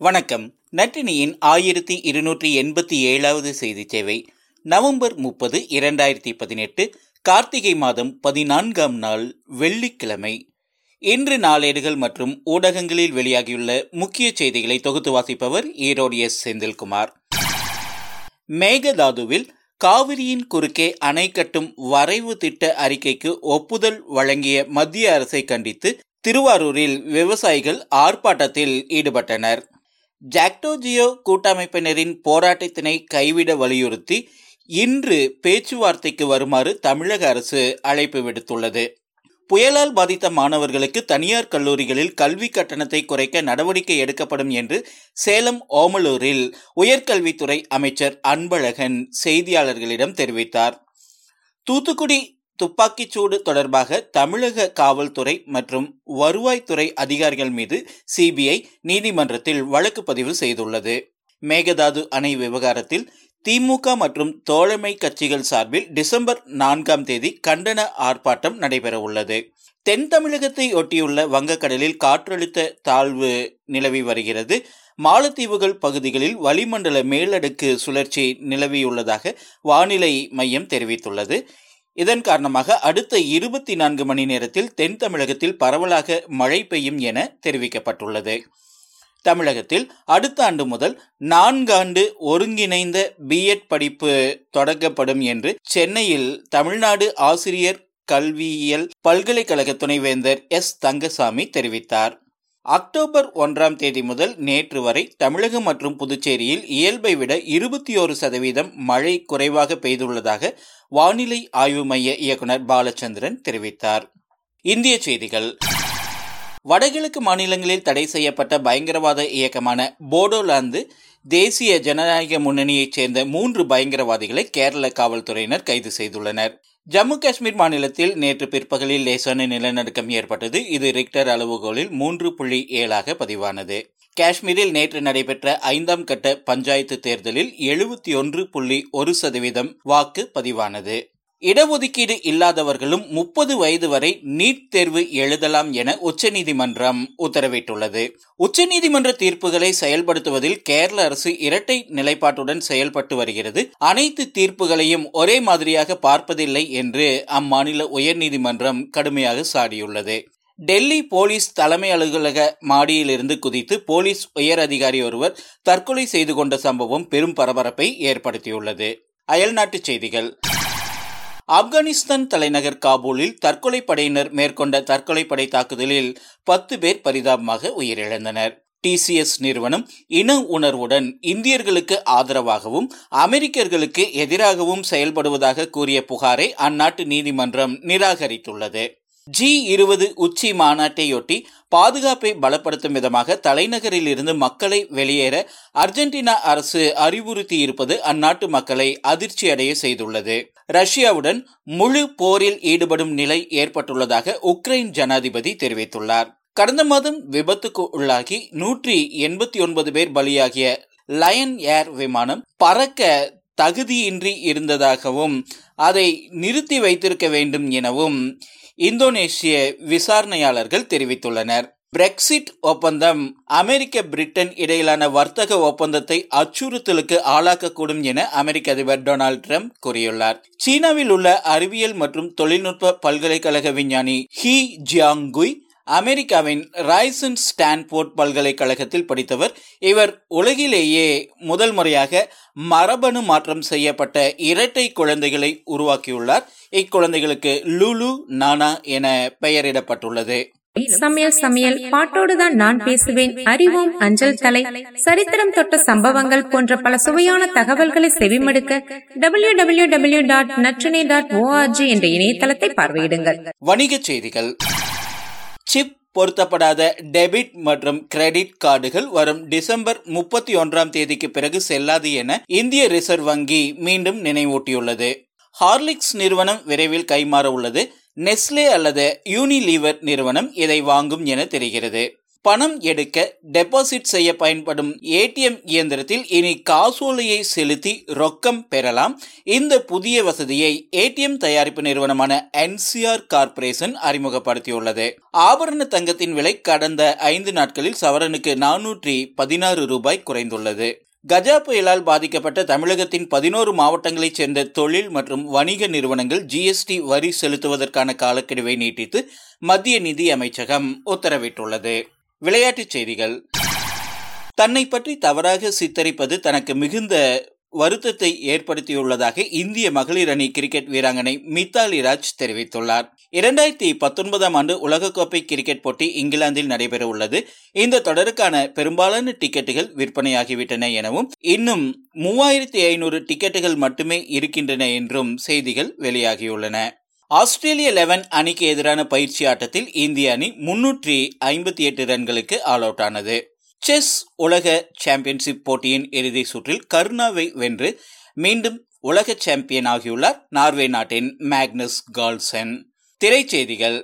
வணக்கம். நட்டினியின் ஆயிரத்தி இருநூற்றி எண்பத்தி ஏழாவது செய்தி சேவை நவம்பர் முப்பது இரண்டாயிரத்தி பதினெட்டு கார்த்திகை மாதம் பதினான்காம் நாள் வெள்ளிக்கிழமை. இன்று நாளேடுகள் மற்றும் ஊடகங்களில் வெளியாகியுள்ள முக்கிய செய்திகளை தொகுத்து வாசிப்பவர் ஈரோடு எஸ். செந்தில்குமார். மேகதாதுவில் காவிரியின் குறுக்கே அணை கட்டும் வரைவு திட்ட அறிக்கைக்கு ஒப்புதல் வழங்கிய மத்திய அரசை கண்டித்து திருவாரூரில் விவசாயிகள் ஆர்ப்பாட்டத்தில் ஈடுபட்டனர். ஜாக்டோஜியோ கூட்டமைப்பினரின் போராட்டத்தினை கைவிட வலியுறுத்தி இன்று பேச்சுவார்த்தைக்கு வருமாறு தமிழக அரசு அழைப்பு விடுத்துள்ளது. புயலால் பாதித்த மாணவர்களுக்கு தனியார் கல்லூரிகளில் கல்வி கட்டணத்தை குறைக்க நடவடிக்கை எடுக்கப்படும் என்று சேலம் ஓமலூரில் உயர்கல்வித்துறை அமைச்சர் அன்பழகன் செய்தியாளர்களிடம் தெரிவித்தார். தூத்துக்குடி துப்பாக்கிச்சூடு தொடர்பாக தமிழக காவல்துறை மற்றும் வருவாய்த்துறை அதிகாரிகள் மீது சிபிஐ நீதிமன்றத்தில் வழக்கு பதிவு செய்துள்ளது. மேகதாது அணை விவகாரத்தில் திமுக மற்றும் தோழமை கட்சிகள் சார்பில் டிசம்பர் நான்காம் தேதி கண்டன ஆர்ப்பாட்டம் நடைபெறவுள்ளது. தென் தமிழகத்தை ஒட்டியுள்ள வங்கக்கடலில் காற்றழுத்த தாழ்வு நிலவி வருகிறது. மாலத்தீவுகள் பகுதிகளில் வளிமண்டல மேலடுக்கு சுழற்சி நிலவியுள்ளதாக வானிலை மையம் தெரிவித்துள்ளது. இதன் காரணமாக அடுத்த இருபத்தி நான்கு மணி நேரத்தில் தென் தமிழகத்தில் பரவலாக மழை பெய்யும் என தெரிவிக்கப்பட்டுள்ளது. தமிழகத்தில் அடுத்த ஆண்டு முதல் நான்காண்டு ஒருங்கிணைந்த பிஎட் படிப்பு தொடங்கப்படும் என்று சென்னையில் தமிழ்நாடு ஆசிரியர் கல்வியியல் பல்கலைக்கழக துணைவேந்தர் எஸ். தங்கசாமி தெரிவித்தார். அக்டோபர் ஒன்றாம் தேதி முதல் நேற்று வரை தமிழகம் மற்றும் புதுச்சேரியில் இயல்பை விட இருபத்தி ஒரு சதவீதம் மழை குறைவாக பெய்துள்ளதாக வானிலை ஆய்வு மைய இயக்குநர் பாலச்சந்திரன் தெரிவித்தார். இந்திய செய்திகள். வடகிழக்கு மாநிலங்களில் தடை செய்யப்பட்ட பயங்கரவாத இயக்கமான போடோலாந்து தேசிய ஜனநாயக முன்னணியைச் சேர்ந்த மூன்று பயங்கரவாதிகளை கேரள காவல்துறையினர் கைது செய்துள்ளனர். ஜம்மு காஷ்மீர் மாநிலத்தில் நேற்று பிற்பகலில் லேசான நிலநடுக்கம் ஏற்பட்டது. இது ரிக்டர் அளவுகோலில் மூன்று புள்ளி ஏழாக பதிவானது. காஷ்மீரில் நேற்று நடைபெற்ற ஐந்தாம் கட்ட பஞ்சாயத்து தேர்தலில் எழுபத்தி ஒன்று புள்ளி ஒரு சதவீதம் வாக்கு பதிவானது. இடஒதுக்கீடு இல்லாதவர்களும் முப்பது வயது வரை நீட் தேர்வு எழுதலாம் என உச்சநீதிமன்றம் உத்தரவிட்டுள்ளது. உச்சநீதிமன்ற தீர்ப்புகளை செயல்படுத்துவதில் கேரள அரசு இரட்டை நிலைப்பாட்டுடன் செயல்பட்டு வருகிறது. அனைத்து தீர்ப்புகளையும் ஒரே மாதிரியாக பார்ப்பதில்லை என்று அம்மாநில உயர்நீதிமன்றம் கடுமையாக சாடியுள்ளது. டெல்லி போலீஸ் தலைமை அலுவலக மாடியிலிருந்து குதித்து போலீஸ் உயர் அதிகாரி ஒருவர் தற்கொலை செய்து கொண்ட சம்பவம் பெரும் பரபரப்பை ஏற்படுத்தியுள்ளது. அயல்நாட்டுச் செய்திகள். ஆப்கானிஸ்தான் தலைநகர் காபூலில் தற்கொலை படையினர் மேற்கொண்ட தற்கொலை படை தாக்குதலில் பத்து பேர் பரிதாபமாக உயிரிழந்தனர். டிசிஎஸ் நிறுவனம் இன உணர்வுடன் இந்தியர்களுக்கு ஆதரவாகவும் அமெரிக்கர்களுக்கு எதிராகவும் செயல்படுவதாக கூறிய புகாரை அந்நாட்டு நீதிமன்றம் நிராகரித்துள்ளது. ஜி இருபது உச்சி மாநாட்டையொட்டி பாதுகாப்பை பலப்படுத்தும் விதமாக தலைநகரில் இருந்து மக்களை வெளியேற அர்ஜென்டினா அரசு அறிவுறுத்தி இருப்பது அந்நாட்டு மக்களை அதிர்ச்சியடைய செய்துள்ளது. ரஷ்யாவுடன் முழு போரில் ஈடுபடும் நிலை ஏற்பட்டுள்ளதாக உக்ரைன் ஜனாதிபதி தெரிவித்துள்ளார். கடந்த மாதம் விபத்துக்கு உள்ளாகி நூற்றி எண்பத்தி ஒன்பது பேர் பலியாகிய லயன் ஏர் விமானம் பறக்க தகுதியின்றி இருந்ததாகவும் அதை நிறுத்தி வைத்திருக்க வேண்டும் எனவும் இந்தோனேஷிய விசாரணையாளர்கள் தெரிவித்துள்ளனர். பிரெக்சிட் ஒப்பந்தம் அமெரிக்க பிரிட்டன் இடையிலான வர்த்தக ஒப்பந்தத்தை அச்சுறுத்தலுக்கு ஆளாக்கக்கூடும் என அமெரிக்க அதிபர் டொனால்டு டிரம்ப் கூறியுள்ளார். சீனாவில் உள்ள அறிவியல் மற்றும் தொழில்நுட்ப பல்கலைக்கழக விஞ்ஞானி ஹி ஜியாங்குய் அமெரிக்காவின் ராய்சன் ஸ்டான்போர்ட் பல்கலைக்கழகத்தில் படித்தவர். இவர் உலகிலேயே முதல் முறையாக மரபணு மாற்றம் செய்யப்பட்ட இரட்டை குழந்தைகளை உருவாக்கியுள்ளார். இக்குழந்தைகளுக்கு லுலு நானா என பெயரிடப்பட்டுள்ளது. சமையல் சமையல் பாட்டோடுதான் நான் பேசுவேன். அறிவோம் அஞ்சல் தலை. சரித்திரம் தொட்ட சம்பவங்கள் போன்ற பல சுவையான தகவல்களை செவிமடுக்க W W W dot Natrinai dot ORG என்ற இணையதளத்தை பார்வையிடுங்கள். வணிகச் செய்திகள். சிப் பொருத்தப்படாத டெபிட் மற்றும் கிரெடிட் கார்டுகள் வரும் டிசம்பர் முப்பத்தி ஒன்றாம் தேதிக்கு பிறகு செல்லாது என இந்திய ரிசர்வ் வங்கி மீண்டும் நினைவூட்டியுள்ளது. ஹார்லிக்ஸ் நிறுவனம் விரைவில் கைமாற உள்ளது. நெஸ்லே அல்லது யூனிலீவர் நிறுவனம் இதை வாங்கும் என தெரிகிறது. பணம் எடுக்க டெபாசிட் செய்ய பயன்படும் ஏடிஎம் இயந்திரத்தில் இனி காசோலையை செலுத்தி ரொக்கம் பெறலாம். இந்த புதிய வசதியை ஏடிஎம் தயாரிப்பு நிறுவனமான என்சிஆர் கார்ப்பரேஷன் அறிமுகப்படுத்தியுள்ளது. ஆபரண தங்கத்தின் விலை கடந்த ஐந்து நாட்களில் சவரனுக்கு நானூற்றி பதினாறு ரூபாய் குறைந்துள்ளது. கஜா புயலால் பாதிக்கப்பட்ட தமிழகத்தின் பதினோரு மாவட்டங்களைச் சேர்ந்த தொழில் மற்றும் வணிக நிறுவனங்கள் ஜிஎஸ்டி வரி செலுத்துவதற்கான காலக்கெடுவை நீட்டித்து மத்திய நிதி அமைச்சகம் உத்தரவிட்டுள்ளது. விளையாட்டுச் செய்திகள். தன்னை பற்றி தவறாக சித்தரிப்பது தனக்கு மிகுந்த வருத்தத்தை ஏற்படுத்தியுள்ளதாக இந்திய மகளிர் அணி கிரிக்கெட் வீராங்கனை மித்தாலி ராஜ் தெரிவித்துள்ளார். இரண்டாயிரத்தி பத்தொன்பதாம் ஆண்டு உலகக்கோப்பை கிரிக்கெட் போட்டி இங்கிலாந்தில் நடைபெற உள்ளது. இந்த தொடருக்கான பெரும்பாலான டிக்கெட்டுகள் விற்பனையாகிவிட்டன எனவும் இன்னும் மூவாயிரத்தி ஐநூறு டிக்கெட்டுகள் மட்டுமே இருக்கின்றன என்றும் செய்திகள் வெளியாகியுள்ளன. ஆஸ்திரேலிய லெவன் அணிக்கு எதிரான பயிற்சி ஆட்டத்தில் இந்திய அணி முன்னூற்றி ஐம்பத்தி எட்டு ரன்களுக்கு ஆல் அவுட் ஆனது. செஸ் உலக சாம்பியன்ஷிப் போட்டியின் இறுதி சுற்றில் கருணாவை வென்று மீண்டும் உலக சாம்பியன் ஆகியுள்ளார் நார்வே நாட்டின் மேக்னஸ் கால்சன். திரைச்செய்திகள்.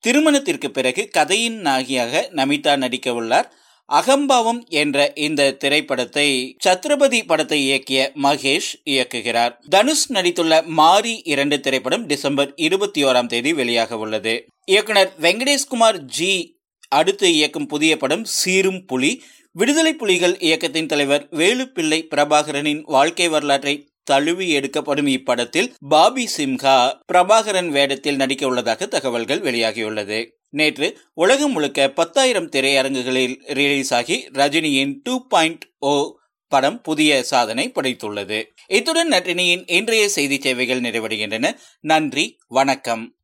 திருமணத்திற்கு பிறகு கதையின் நாகியாக நமிதா நடிக்க உள்ளார் அகம்பாவம் என்ற இந்த திரைப்படத்தை சத்ரபதி படத்தை இயக்கிய மகேஷ் இயக்குகிறார். தனுஷ் நடித்துள்ள மாரி இரண்டு திரைப்படம் டிசம்பர் இருபத்தி ஓராம் தேதி வெளியாக உள்ளது. இயக்குனர் வெங்கடேஷ்குமார் ஜி அடுத்து இயக்கும் புதிய படம் சீரும் புலி விடுதலை புலிகள் இயக்கத்தின் தலைவர் வேலுப்பிள்ளை பிரபாகரனின் வாழ்க்கை வரலாற்றை தழுவி எடுக்கப்படும் இப்படத்தில் பாபி சிம்ஹா பிரபாகரன் வேடத்தில் நடிக்க உள்ளதாக தகவல்கள் வெளியாகியுள்ளது. நேற்று உலகம் முழுக்க பத்தாயிரம் திரையரங்குகளில் ரிலீஸ் ஆகி ரஜினியின் டூ பாயிண்ட் ஓ படம் புதிய சாதனை படைத்துள்ளது. இத்துடன் நட்டினியின் இன்றைய செய்தி சேவைகள் நிறைவடைகின்றன. நன்றி வணக்கம்.